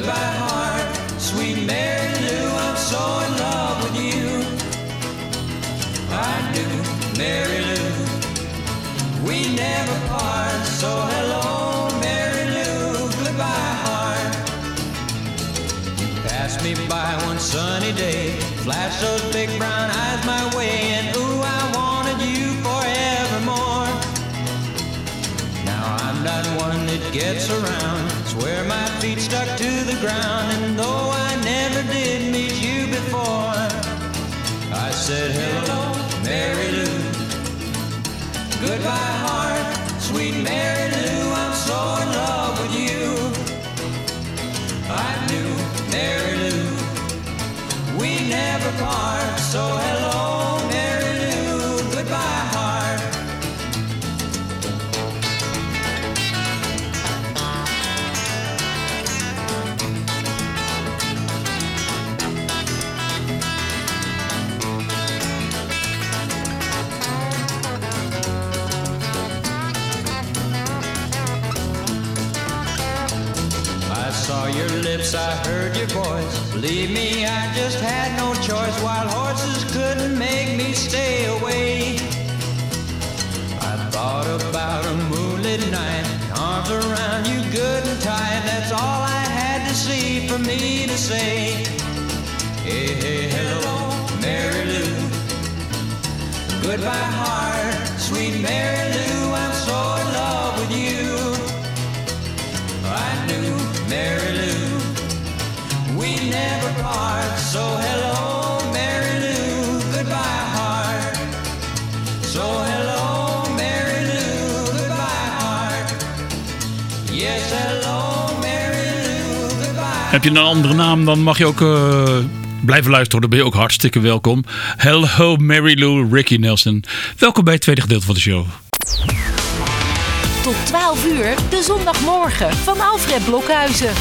Goodbye, heart, sweet Mary Lou, I'm so in love with you. I do, Mary Lou. We never part, so hello, Mary Lou. Goodbye, heart. You passed me by one sunny day, flashed those big brown eyes my way, and ooh, I wanted you forevermore. Now I'm not one that gets around, swear my feet stuck to the ground, and though I never did meet you before, I said hello, Mary Lou. Goodbye, heart, sweet Mary Lou, I'm so in love with you. I knew Mary Lou, we never part, so hello, your I heard your voice. Believe me, I just had no choice. Wild horses couldn't make me stay away. I thought about a moonlit night, arms around you good and tight. That's all I had to see for me to say. Hey, hey, hello, Mary Lou. Goodbye, heart, sweet Mary Heb je een andere naam, dan mag je ook eh, blijven luisteren. Dan ben je ook hartstikke welkom. Hello Mary Lou, Ricky Nelson. Welkom bij het tweede gedeelte van de show. Tot 12 uur, de zondagmorgen van Alfred Blokhuizen.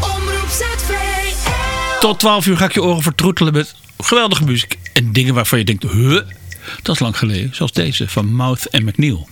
Omroep ZVL. Tot 12 uur ga ik je oren vertroetelen met geweldige muziek. En dingen waarvan je denkt, huh? Dat is lang geleden. Zoals deze van Mouth en McNeil.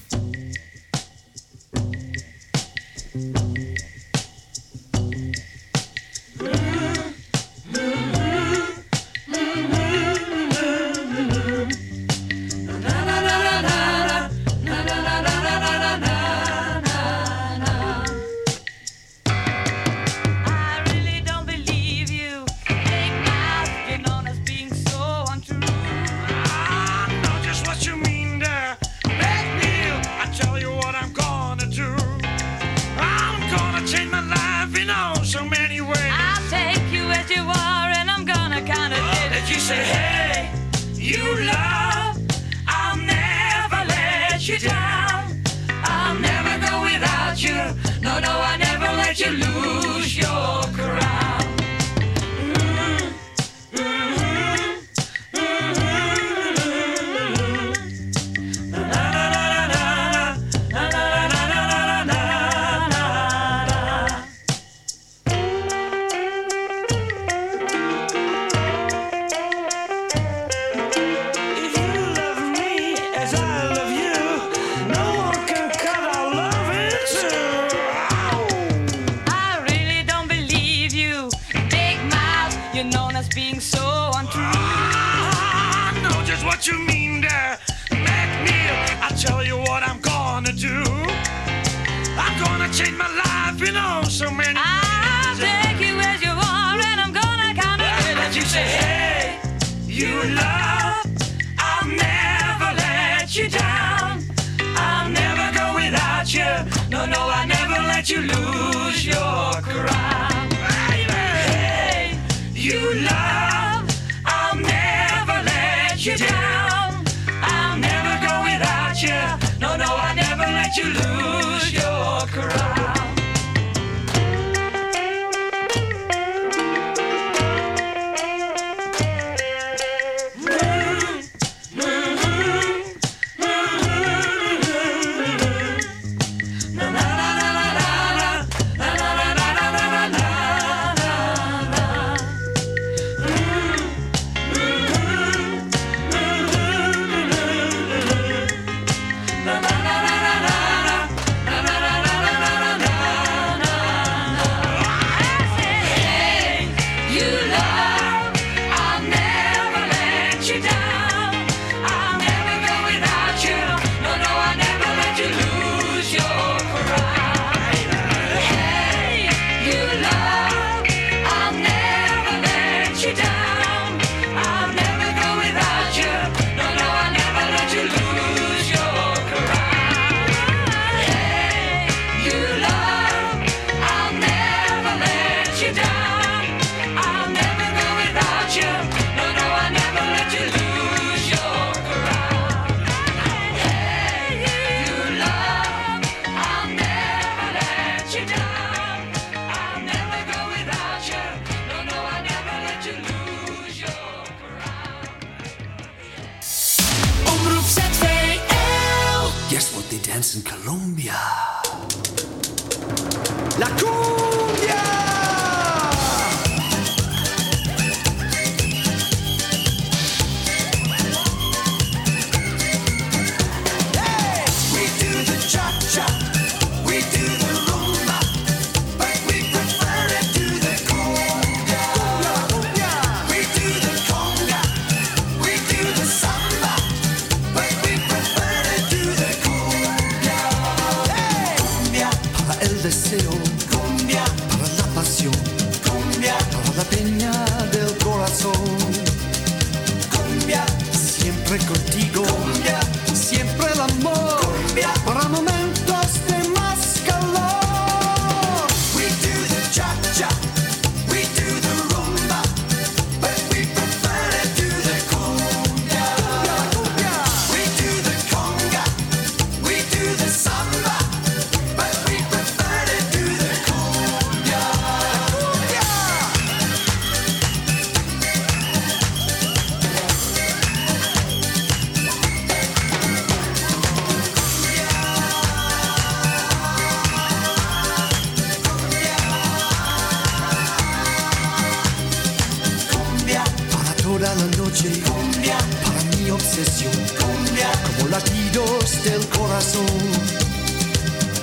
Cumbia. Como latidos del corazón,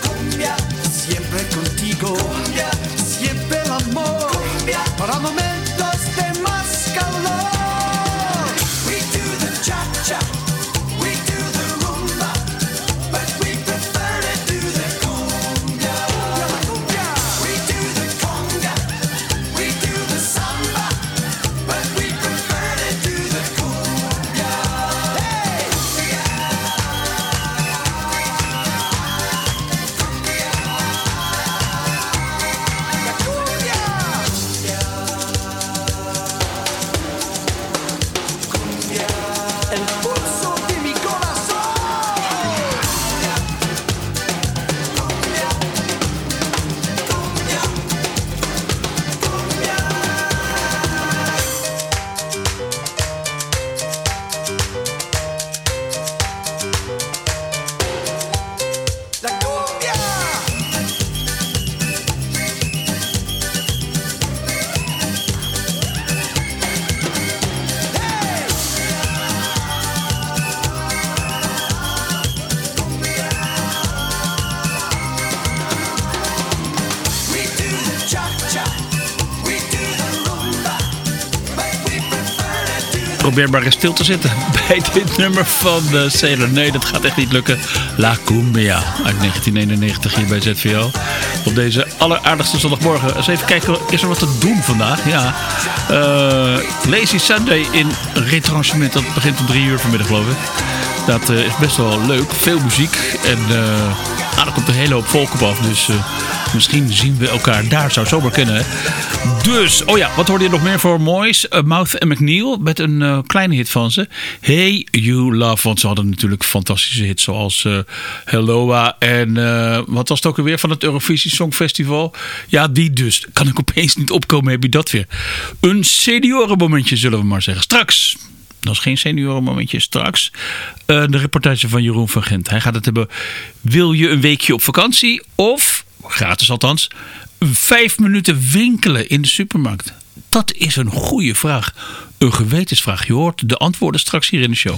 cumbia. Siempre contigo, cumbia. Siempre el amor, Probeer maar stil te zitten bij dit nummer van de Sailor. Nee, dat gaat echt niet lukken. La Cumbia uit 1991 hier bij ZVL. Op deze alleraardigste zondagmorgen. Eens even kijken, is er wat te doen vandaag? Ja. Eh, Lazy Sunday in retranchement. Dat begint om drie uur vanmiddag geloof ik. Dat eh, is best wel leuk. Veel muziek. En eh, ah, er komt een hele hoop volk op af. Dus eh, misschien zien we elkaar daar. Zou zomaar kunnen. Dus, oh ja, wat hoorde je nog meer voor moois? Uh, Mouth en McNeil met een eh, kleine hit van ze. Hey You Love. Want ze hadden natuurlijk fantastische hits zoals eh Helloa. En eh, wat was het ook alweer van het Eurovisie Songfestival? Ja, die dus. Kan ik opeens niet opkomen, heb je dat weer. Een seniorenmomentje zullen we maar zeggen. Straks. Dat is geen seniorenmomentje. Straks eh, de reportage van Jeroen van Gent. Hij gaat het hebben. Wil je een weekje op vakantie? Of, gratis althans, vijf minuten winkelen in de supermarkt? Dat is een goede vraag. Een gewetensvraag. Je hoort de antwoorden straks hier in de show.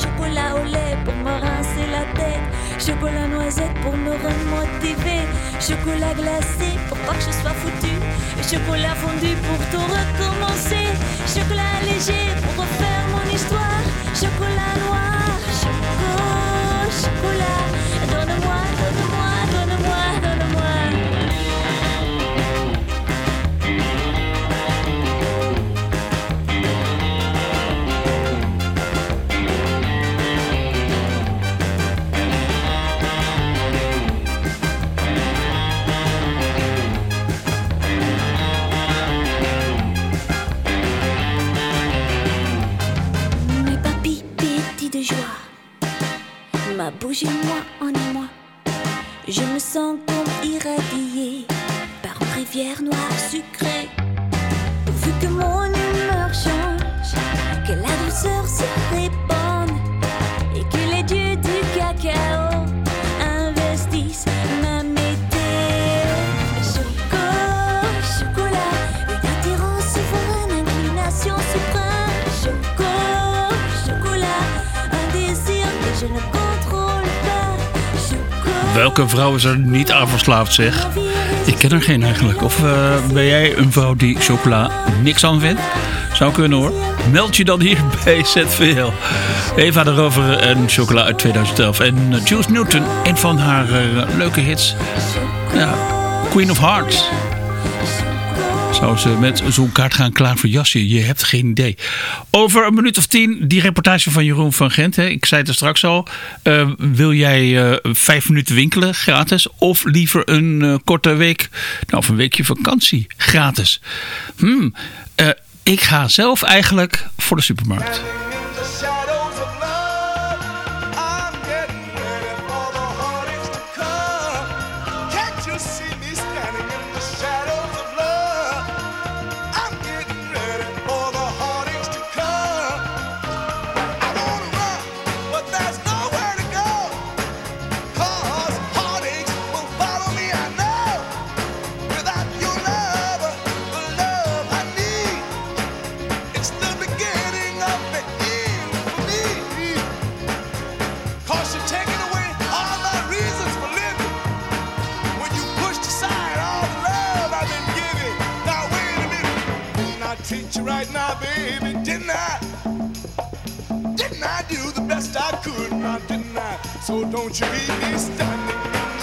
chocolat au lait pour me rincer la tête, chocolat noisette pour me remotiver, chocolat glacé pour pas que je sois foutu, chocolat fondu pour tout recommencer, chocolat léger pour refaire mon histoire, chocolat noir, chocolat, chocolat, donne-moi va, bougez-moi, en moi. Je me sens comme irradiée par une rivière noire sucrée. Vu que mon humeur change, que la douceur se répand. Welke vrouw is er niet aan verslaafd, zeg? Ik ken er geen eigenlijk. Of eh, ben jij een vrouw die chocola niks aan vindt? Zou kunnen hoor. Meld je dan hier bij ZVL. Eva de Rover en chocola uit 2011. En eh, Jules Newton, een van haar eh, leuke hits. Ja, Queen of Hearts. Zou ze met zo'n kaart gaan klaar voor jasje? Je hebt geen idee. Over een minuut of tien, die reportage van Jeroen van Gent. Hè. Ik zei het er straks al. Eh, wil jij eh, vijf minuten winkelen gratis? Of liever een eh, korte week, nou, of een weekje vakantie gratis? Hmm, ik ga zelf eigenlijk voor de supermarkt. So don't you leave me standing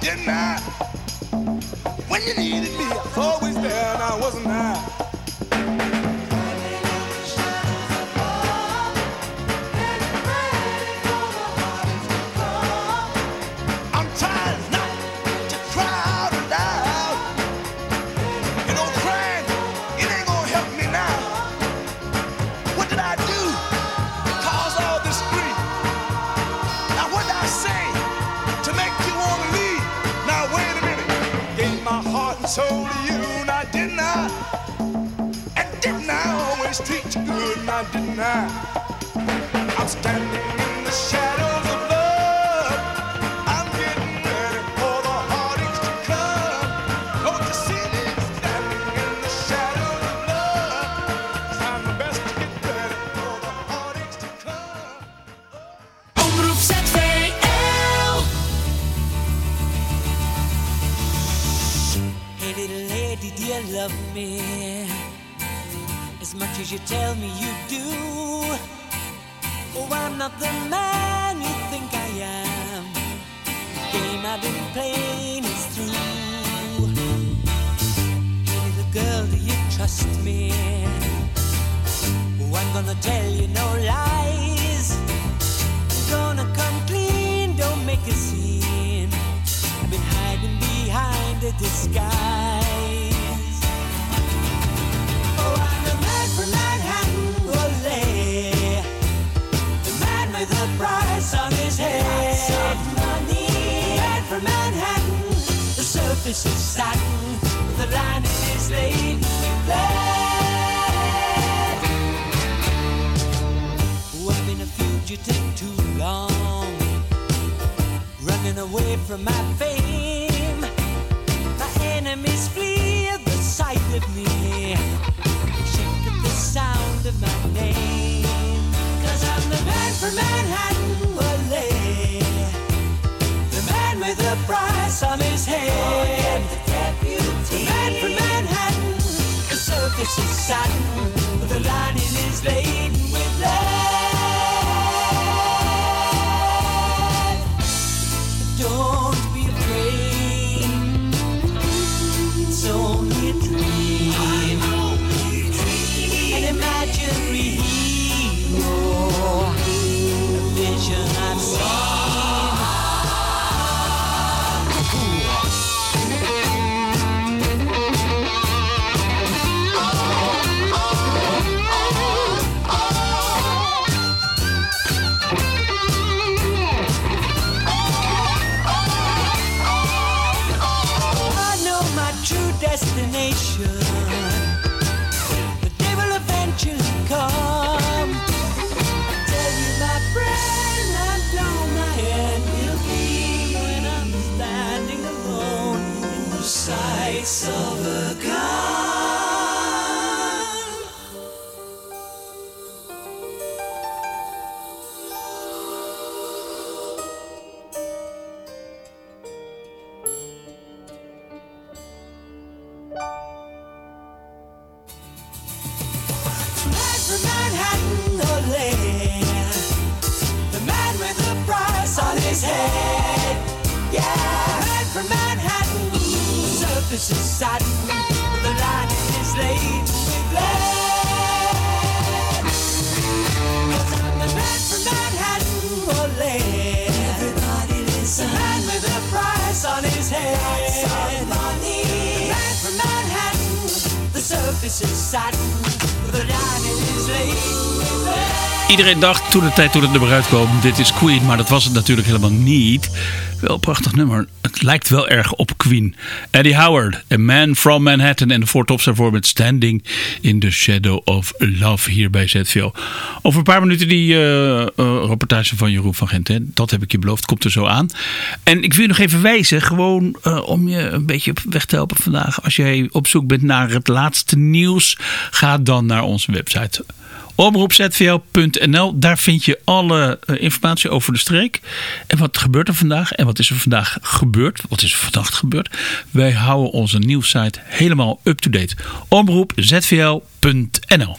didn't I? When you needed me, now surface is satin. The is lead. Oh, I've been a fugitive too long running away from my fame. Enemies flee at the sight of me, shake at the sound of my name. Cause I'm the man from Manhattan, ole. The man with the price on his head. The man from Manhattan, the surface is satin, the lining is laden with lead. Don't It's only a dream. An imaginary hero. A vision I've seen. Iedereen dacht toen de tijd toen het nummer uitkwam, dit is Queen, maar dat was het natuurlijk helemaal niet. Wel prachtig nummer. Het lijkt wel erg op Queen. Eddie Howard, A Man from Manhattan en de Four Tops daarvoor met Standing in the Shadow of Love hier bij ZVO. Over een paar minuten die eh, eh, rapportage van Jeroen van Gent. Hè. Dat heb ik je beloofd, komt er zo aan. En ik wil je nog even wijzen, gewoon eh, om je een beetje op weg te helpen vandaag. Als jij op zoek bent naar het laatste nieuws, ga dan naar onze website omroepzvl.nl. Daar vind je alle eh, informatie over de streek. En wat gebeurt er vandaag? En wat is er vandaag gebeurd? Wat is er vannacht gebeurd? Wij houden onze nieuwssite helemaal up-to-date. Omroepzvl.nl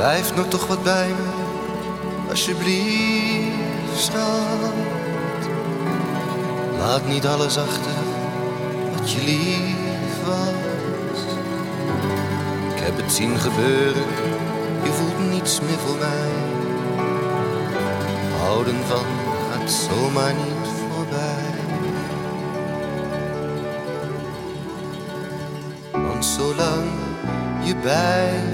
Blijf nog toch wat bij me, alsjeblieft, schat. Laat niet alles achter wat je lief was. Ik heb het zien gebeuren, je voelt niets meer voor mij. Houden van gaat zomaar niet voorbij. Want zolang je bij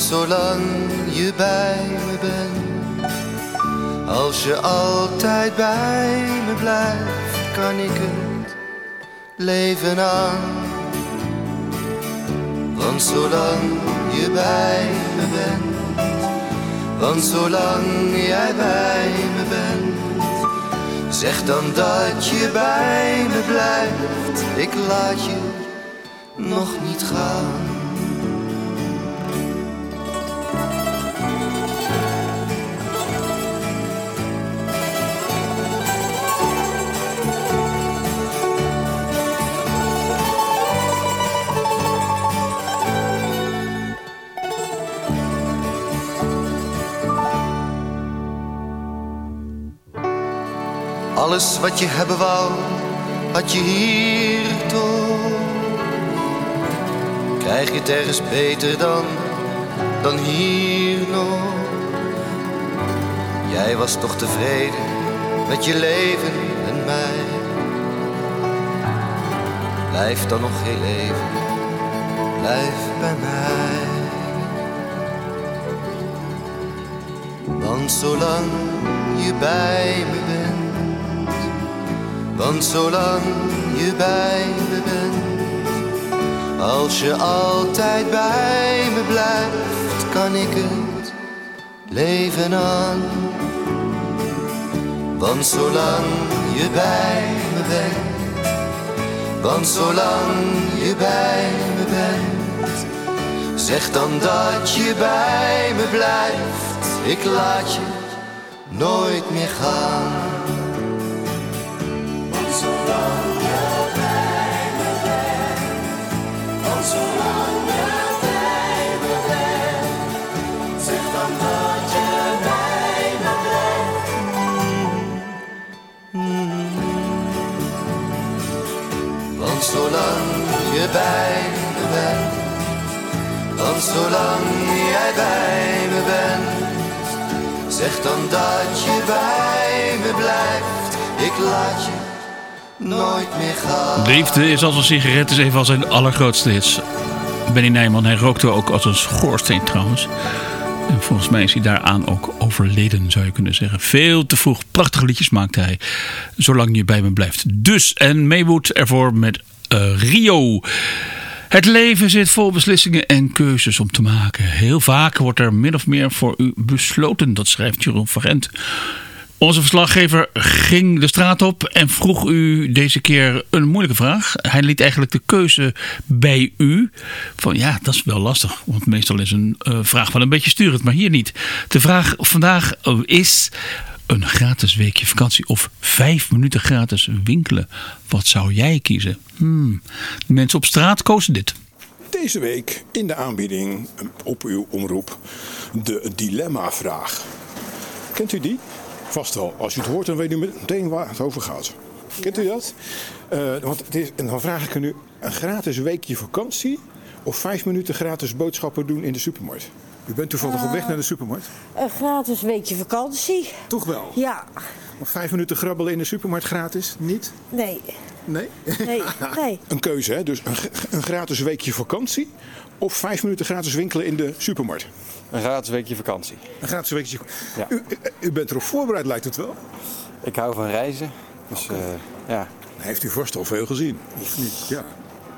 zolang je bij me bent, als je altijd bij me blijft, kan ik het leven aan. Want zolang je bij me bent, want zolang jij bij me bent, zeg dan dat je bij me blijft. Ik laat je nog niet gaan. Alles wat je hebben wou, had je hier toch. Krijg je het ergens beter dan, dan hier nog. Jij was toch tevreden met je leven en mij. Blijf dan nog heel even, blijf bij mij. Want zolang je bij me bent want zolang je bij me bent, als je altijd bij me blijft, kan ik het leven aan. Want zolang je bij me bent, want zolang je bij me bent, zeg dan dat je bij me blijft. Ik laat je nooit meer gaan. Bij me bent, want zolang jij bij me bent, zeg dan dat je bij me blijft. Ik laat je nooit meer gaan. Liefde is als een sigaret, is een van zijn allergrootste hits. Benny Nijman, hij rookte ook als een schoorsteen trouwens. En volgens mij is hij daaraan ook overleden, zou je kunnen zeggen. Veel te vroeg. Prachtige liedjes maakte hij. Zolang je bij me blijft. Dus, en Maywood ervoor met Rio. Het leven zit vol beslissingen en keuzes om te maken. Heel vaak wordt er min of meer voor u besloten. Dat schrijft Jeroen Verent. Onze verslaggever ging de straat op en vroeg u deze keer een moeilijke vraag. Hij liet eigenlijk de keuze bij u. Van ja, dat is wel lastig. Want meestal is een eh, vraag wel een beetje sturend, maar hier niet. De vraag vandaag is een gratis weekje vakantie of vijf minuten gratis winkelen. Wat zou jij kiezen? Hmm. De mensen op straat kozen dit. Deze week in de aanbieding op uw omroep de dilemma-vraag. Kent u die? Vast wel. Als u het hoort, dan weet u meteen waar het over gaat. Kent u dat? Eh, want het is, en dan vraag ik u nu een gratis weekje vakantie of vijf minuten gratis boodschappen doen in de supermarkt. U bent toevallig op weg naar de supermarkt? Een gratis weekje vakantie. Toch wel? Ja, Maar vijf minuten grabbelen in de supermarkt gratis? Niet? nee. Nee? Nee, nee. Een keuze, hè? Dus een, een gratis weekje vakantie of vijf minuten gratis winkelen in de supermarkt? Een gratis weekje vakantie. Een gratis weekje. Ja. U, u- u bent erop voorbereid, lijkt het wel. Ik hou van reizen. Dus eh, ja. Heeft u vast al veel gezien, of niet? Ja.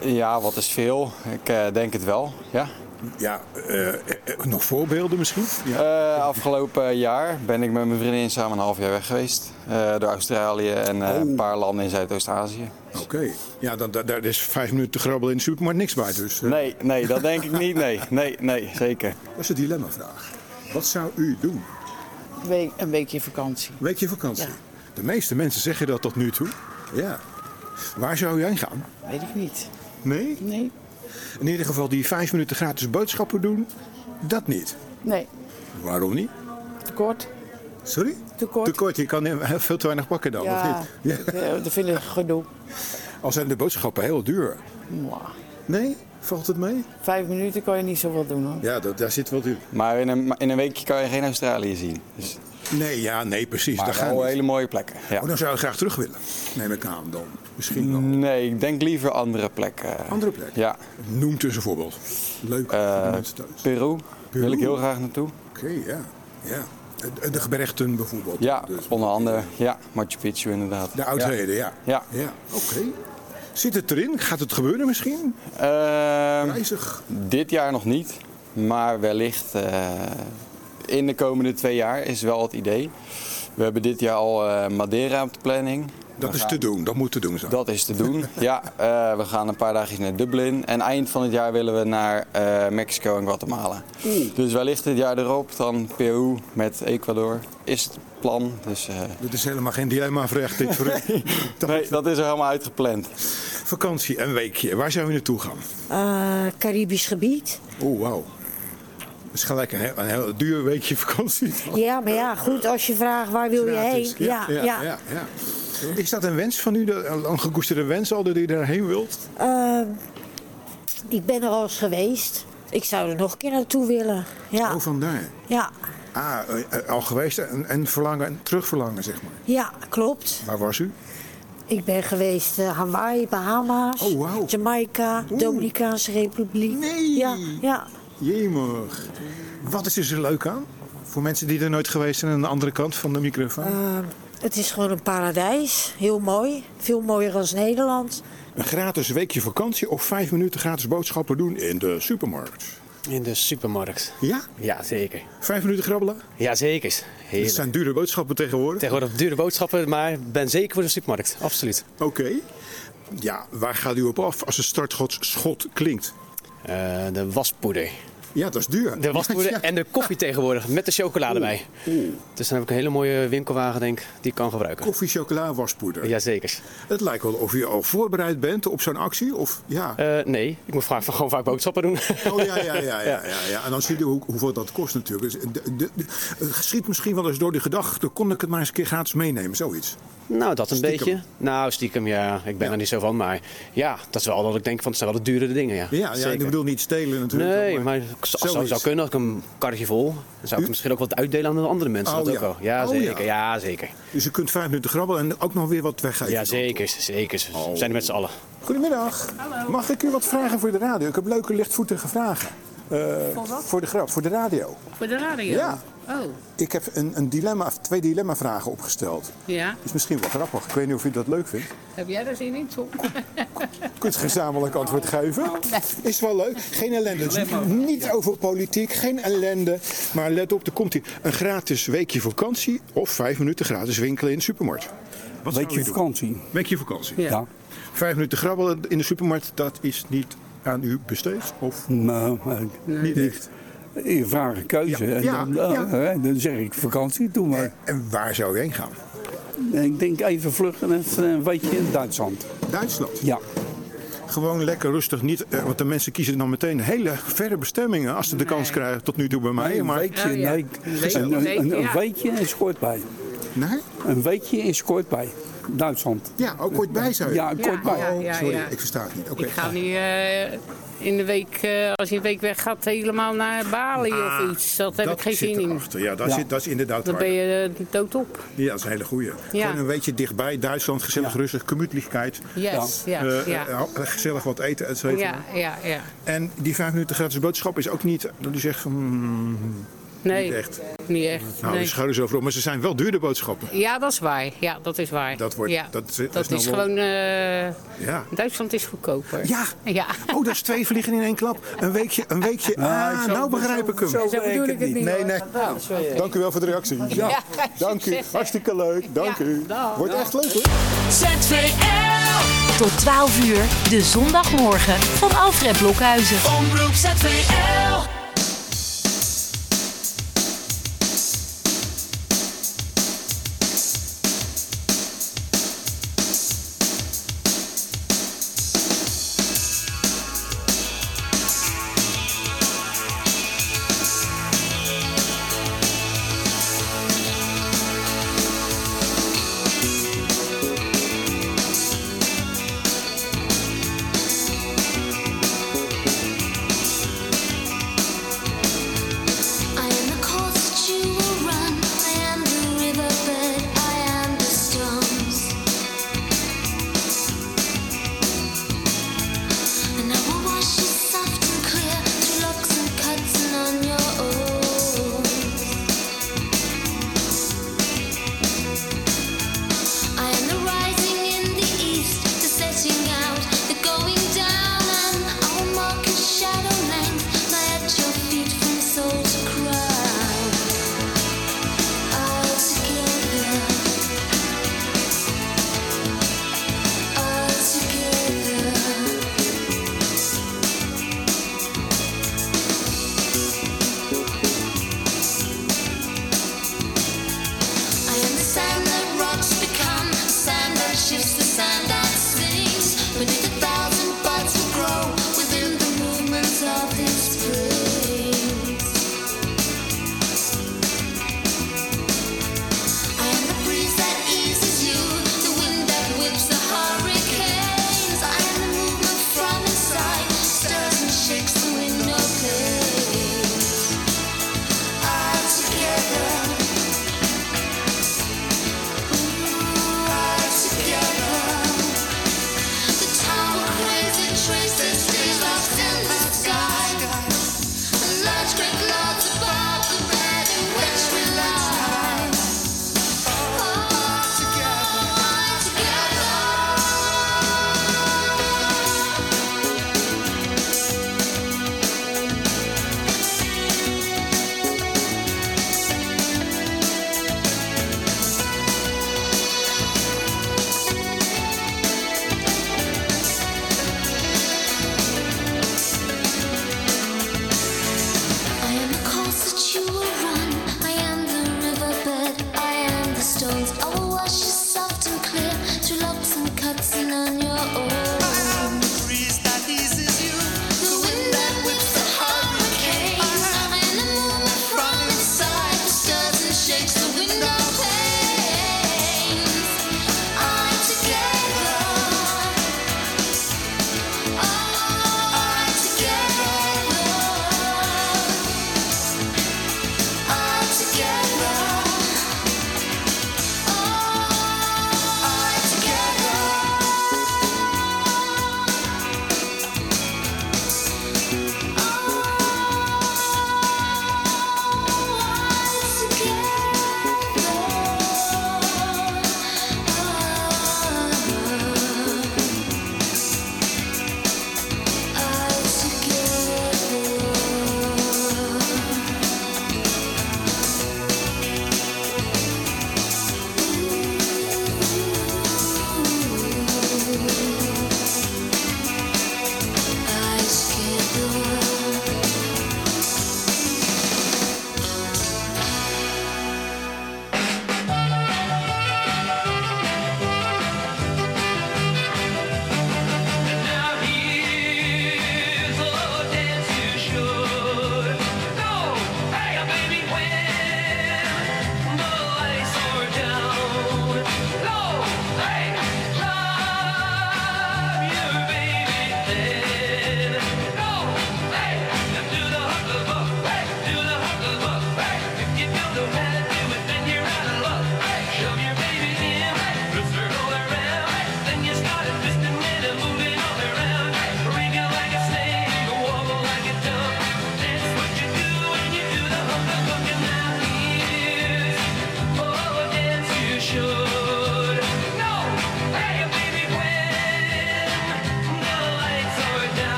ja, wat is veel? Ik eh, denk het wel. Ja. Ja, eh, eh, nog voorbeelden misschien? Ja. Eh, afgelopen jaar ben ik met mijn vriendin samen een half jaar weg geweest. Eh, door Australië en eh, een paar landen in Zuidoost-Azië. Oké. Ja, dan, daar daar is vijf minuten grabbelen in de supermarkt niks bij dus. Nee, nee, dat denk ik niet. Nee, nee, nee, zeker. Dat is een dilemma-vraag. Wat zou u doen? Week, een weekje vakantie. Weekje vakantie? Ja. De meeste mensen zeggen dat tot nu toe. Ja. Waar zou u heen gaan? Weet ik niet. Nee? Nee. In ieder geval die vijf minuten gratis boodschappen doen, dat niet. Nee. Waarom niet? Tekort. Sorry? Tekort. Tekort, je kan veel te weinig pakken dan, of Ja, niet? ik, eh, dat vind ik gedoe. Al zijn de boodschappen heel duur. Mwah. Nee? Valt het mee? Vijf minuten kan je niet zoveel doen hoor. Ja, dat, daar zit wel duur. Maar in een, in een weekje kan je geen Australië zien. Dus, Nee, ja, nee, precies. maar wel niet. hele mooie plekken. Ja. Oh, dan zou je graag terug willen. Neem ik aan dan. Misschien wel. Nee, ik denk liever andere plekken. Andere plek? Ja. Noem dus een voorbeeld. Leuk mensen thuis. Peru, wil ik heel graag naartoe. Oké, ja. ja. De, de gebergten bijvoorbeeld. Ja, Dus onder andere. Ja, Machu Picchu inderdaad. de oudheden, ja. Ja. Ja, oké. Zit het erin? Gaat het gebeuren misschien? Reizig. dit jaar nog niet, maar wellicht eh, in de komende twee jaar is wel het idee. We hebben dit jaar al eh, Madeira op de planning. Dat We is gaan- te doen, dat moet te doen zijn. Dat is te doen, ja. eh, we gaan een paar dagjes naar Dublin. En eind van het jaar willen we naar eh, Mexico en Guatemala. Dus wellicht dit jaar erop, dan Peru met Ecuador. Is het plan. Dus, eh, Dit is helemaal geen dilemma-vraag dit voor u. nee, dat is er helemaal uitgepland. Vakantie, een weekje. Waar zou u naartoe gaan? Eh, Caribisch gebied. Oeh, wauw. Dat is gelijk een heel, een heel duur weekje vakantie. Ja, maar ja, goed, als je vraagt waar wil je heen. Ja, ja. ja, ja. Is dat een wens van u, de- een gekoesterde wens al dat u daarheen wilt? Ehm, ik ben er al eens geweest. Ik zou er nog een keer naartoe willen. Ja, Oh, vandaar. ja, Ah, eh, al geweest en, en verlangen en terugverlangen, zeg maar. ja, klopt. Waar was u? Ik ben geweest eh, Hawaii, Bahama's, Oh. Jamaica, Dominicaanse Republiek. Nee. Ja, ja. Jemig. Wat is er zo leuk aan? Voor mensen die er nooit geweest zijn aan de andere kant van de microfoon. Ehm, het is gewoon een paradijs. Heel mooi. Veel mooier dan Nederland. Een gratis weekje vakantie of vijf minuten gratis boodschappen doen in de supermarkt. In de supermarkt. Ja? Ja, zeker. Vijf minuten grabbelen? Ja, zeker. Het zijn dure boodschappen tegenwoordig. Tegenwoordig dure boodschappen, maar ik ben zeker voor de supermarkt. Absoluut. Oké. Ja, waar gaat u op af als het startschot schot klinkt? Eh, de waspoeder. Ja, dat is duur. De waspoeder Ja. en de koffie tegenwoordig, met de chocolade bij. Dus dan heb ik een hele mooie winkelwagen, denk ik, die ik kan gebruiken. Koffie, chocola, waspoeder. Jazeker. Het lijkt wel of u al voorbereid bent op zo'n actie. Of ja. Eh, nee, ik moet vaak, gewoon vaak boodschappen doen. Oh ja, ja, ja, ja, ja, ja. En dan zie je hoe, hoeveel dat kost natuurlijk. Dus de, de, de- het schiet misschien wel eens door de gedachte, kon ik het maar eens een keer gratis meenemen, zoiets. Nou, dat een Stiekem. beetje. Nou, stiekem, ja. Ik ben er niet zo van. Maar ja, dat is wel dat ik denk van, het zijn wel de dure dingen, ja. Ja, ja ik bedoel niet stelen natuurlijk. Nee, maar als het zou, kunnen, als ik een karretje vol, dan zou ik U- misschien ook wat uitdelen aan de andere mensen. Oh, dat ook ja. wel. Ja, Oh, zeker. ja. Ja, zeker. Dus je kunt vijf minuten grabbelen en ook nog weer wat weggeven. Ja, zeker. Zeker. We zijn er met z'n allen. Goedemiddag. Mag ik u wat vragen voor de radio? Ik heb leuke lichtvoetige vragen. Eh, Voor wat? Voor de grap, voor de radio. Voor de radio? Ja. Oh, Ik heb een, een dilemma, twee dilemma-vragen opgesteld. ja. Is misschien wel grappig. Ik weet niet of u dat leuk vindt. Heb jij daar zin in, Tom? Kunt gezamenlijk antwoord geven? Is wel leuk. Geen ellende. Dus niet over politiek, geen ellende. Maar let op, er komt hier een gratis weekje vakantie of vijf minuten gratis winkelen in de supermarkt. Wat zou Weekje vakantie. Weekje vakantie. Ja. Vijf minuten grabbelen in de supermarkt, dat is niet aan u besteed? Of Nou, eh, niet echt? Je vraagt een keuze. Ja, En ja, dan, eh, ja. dan zeg ik vakantie, doe maar. En waar zou u heen gaan? Ik denk even vlug een weekje in Duitsland. Duitsland? Ja. Gewoon lekker rustig, niet, eh, want de mensen kiezen dan meteen hele verre bestemmingen als ze de kans krijgen tot nu toe bij mij. Nee, een maar weekje, Oh, ja. nee, Een weekje, een, een, een, ja. weekje in Skortbij. Nee? Een weekje in Skortbij, Duitsland. Ja, ook kort bij zou je? Ja, kort bij. Ja, Sorry, ja. ik versta het niet. Oké. Ik ga nu eh, in de week, eh, als je een week weg gaat, helemaal naar Bali of iets. Dat heb dat ik geen zin in. erachter. Ja, dat, Zit, dat is inderdaad Dan waar. ben je uh, doodop. Ja, dat is een hele goeie. Ja. Gewoon een beetje dichtbij, Duitsland, gezellig, rustig, gemütlichkeit. Yes, ja, Eh, ja. eh, gezellig wat eten, et cetera. Ja, ja, ja. En die vijf minuten gratis boodschap is ook niet dat u zegt van... hmm, Nee, Niet echt. Niet echt. Nou, nee. de schouders overal. Maar ze zijn wel duurder boodschappen. Ja, dat is waar. Ja, dat is waar. Dat wordt- ja. dat- dat dat is nou is wel- gewoon... eh, Ja. Duitsland is goedkoper. Ja. ja. Oh, dat is twee vliegen in één klap. Een weekje, een weekje. Ah, zo- nou begrijp ik hem. zo Zo bedoel ik het niet. Nee, nee. Dank u wel voor de reactie. Ja, Ja, dank u. Hartstikke leuk. Dank Ja, u. dag. Wordt echt leuk hoor. ZVL. Tot 12 uur, de zondagmorgen van Alfred Blokhuizen. Omroep ZVL.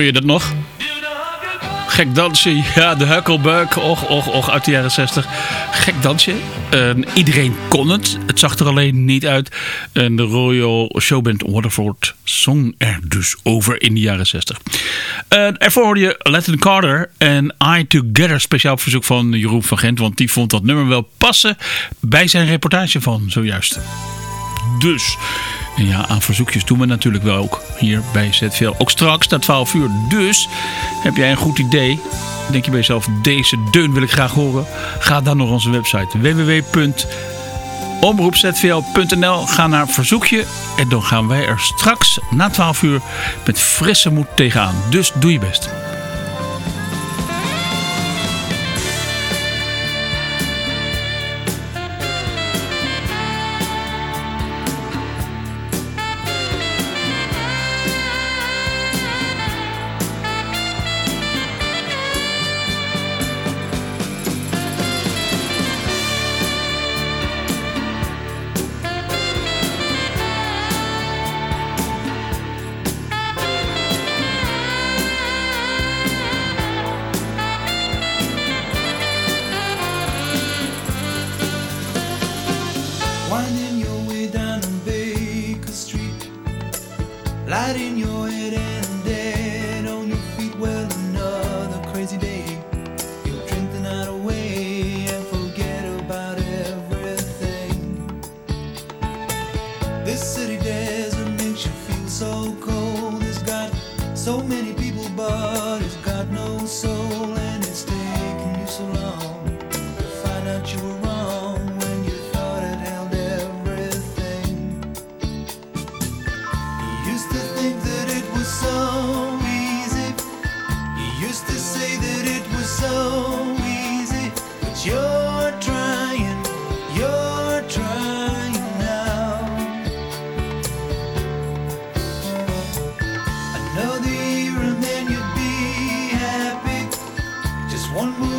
Kun je dat nog? Gek dansje, ja, de Hucklebuck, och, och, och, uit de jaren 60. Gek dansje. Eh, iedereen kon het. Het zag er alleen niet uit. En de Royal Showband Waterford zong er dus over in de jaren 60. Eh, ervoor hoorde je Latin Carter en I Together. Speciaal verzoek van Jeroen van Gent. Want die vond dat nummer wel passen bij zijn reportage van zojuist. Dus, en ja, aan verzoekjes doen we natuurlijk wel ook hier bij ZVL. Ook straks, na 12 uur. Dus, heb jij een goed idee? Denk je bij jezelf, deze deun wil ik graag horen? Ga dan naar onze website www.omroepzvl.nl. Ga naar verzoekje en dan gaan wij er straks na 12 uur met frisse moed tegenaan. Dus doe je best. One move.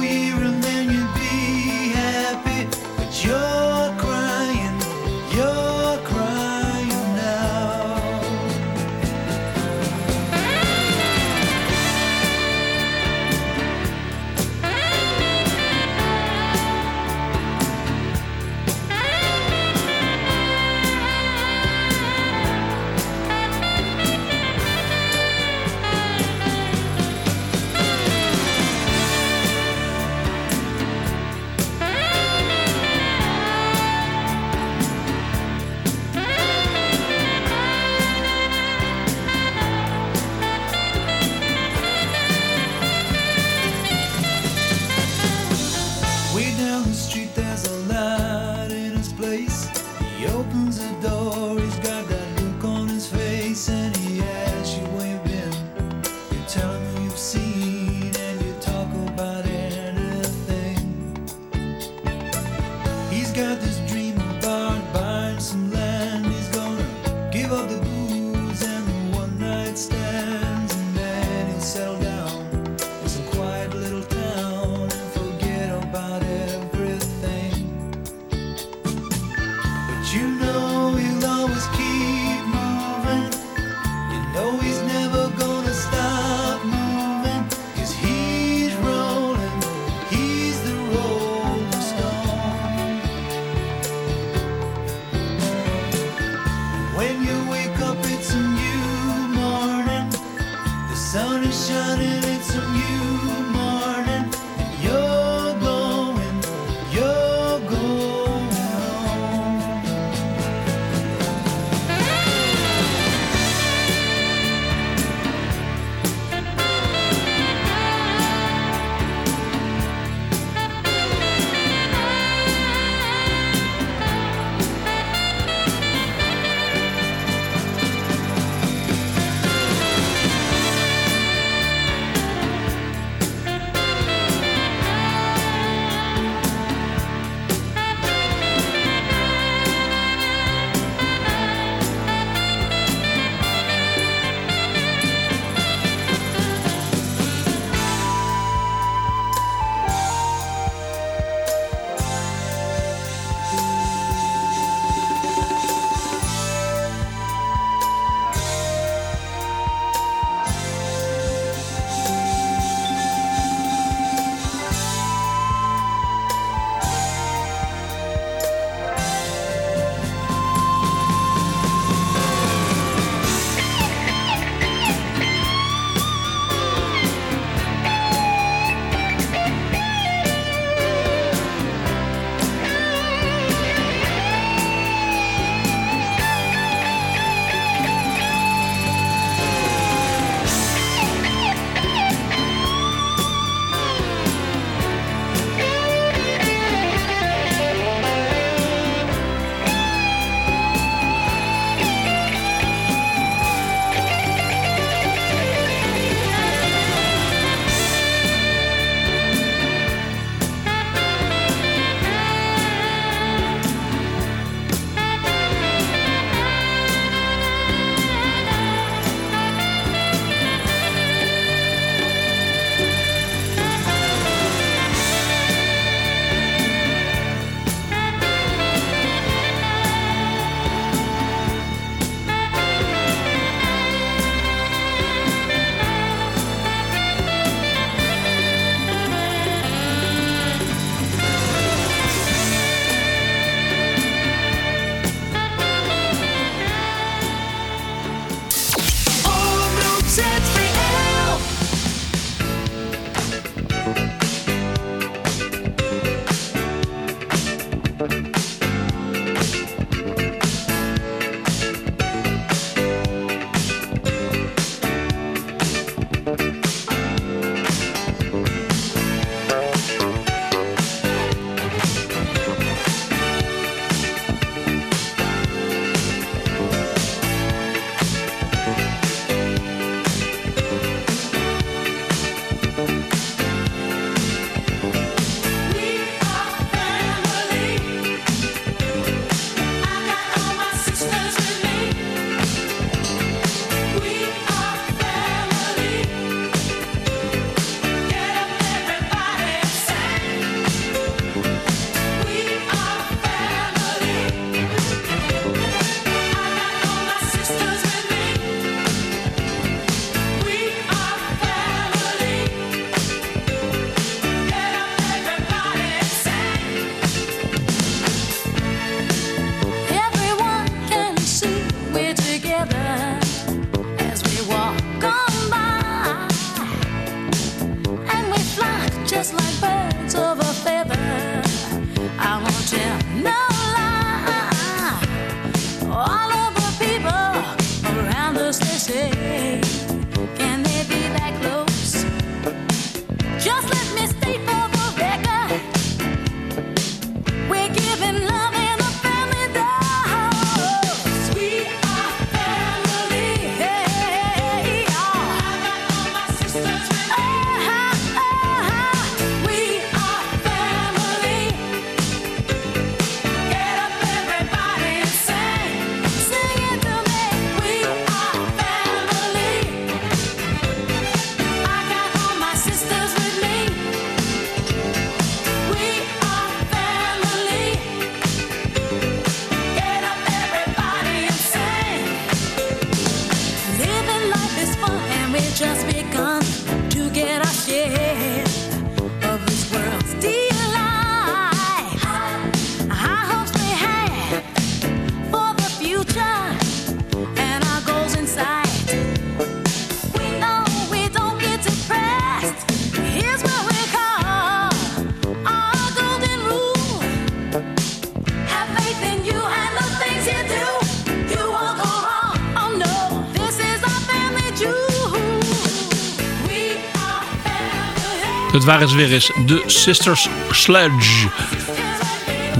Dat waren ze weer eens. De Sisters Sledge.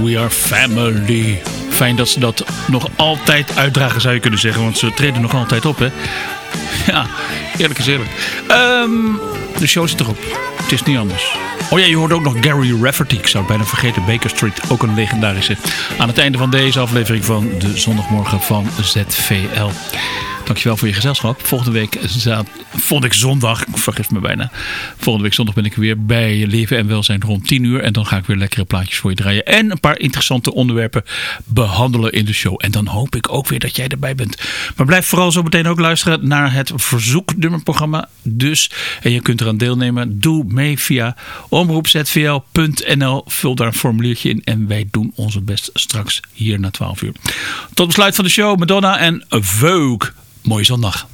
We are family. Fijn dat ze dat nog altijd uitdragen zou je kunnen zeggen. Want ze treden nog altijd op hè. Ja, eerlijk is eerlijk. Ehm, de show zit erop. Het is niet anders. Oh ja, je hoort ook nog Gary Rafferty. Ik zou het bijna vergeten. Baker Street, ook een legendarische. Aan het einde van deze aflevering van de zondagmorgen van ZVL. Dankjewel voor je gezelschap. Volgende week, zaad, volgende zondag, vergis me bijna. Volgende week zondag ben ik weer bij Leven en Welzijn rond 10 uur. En dan ga ik weer lekkere plaatjes voor je draaien. En een paar interessante onderwerpen behandelen in de show. En dan hoop ik ook weer dat jij erbij bent. Maar blijf vooral zo meteen ook luisteren naar het verzoeknummerprogramma. Dus, en je kunt eraan deelnemen. Doe mee via omroepzvl.nl. Vul daar een formuliertje in. En wij doen onze best straks hier na 12 uur. Tot besluit van de show. Madonna en Vogue. Mooie zondag.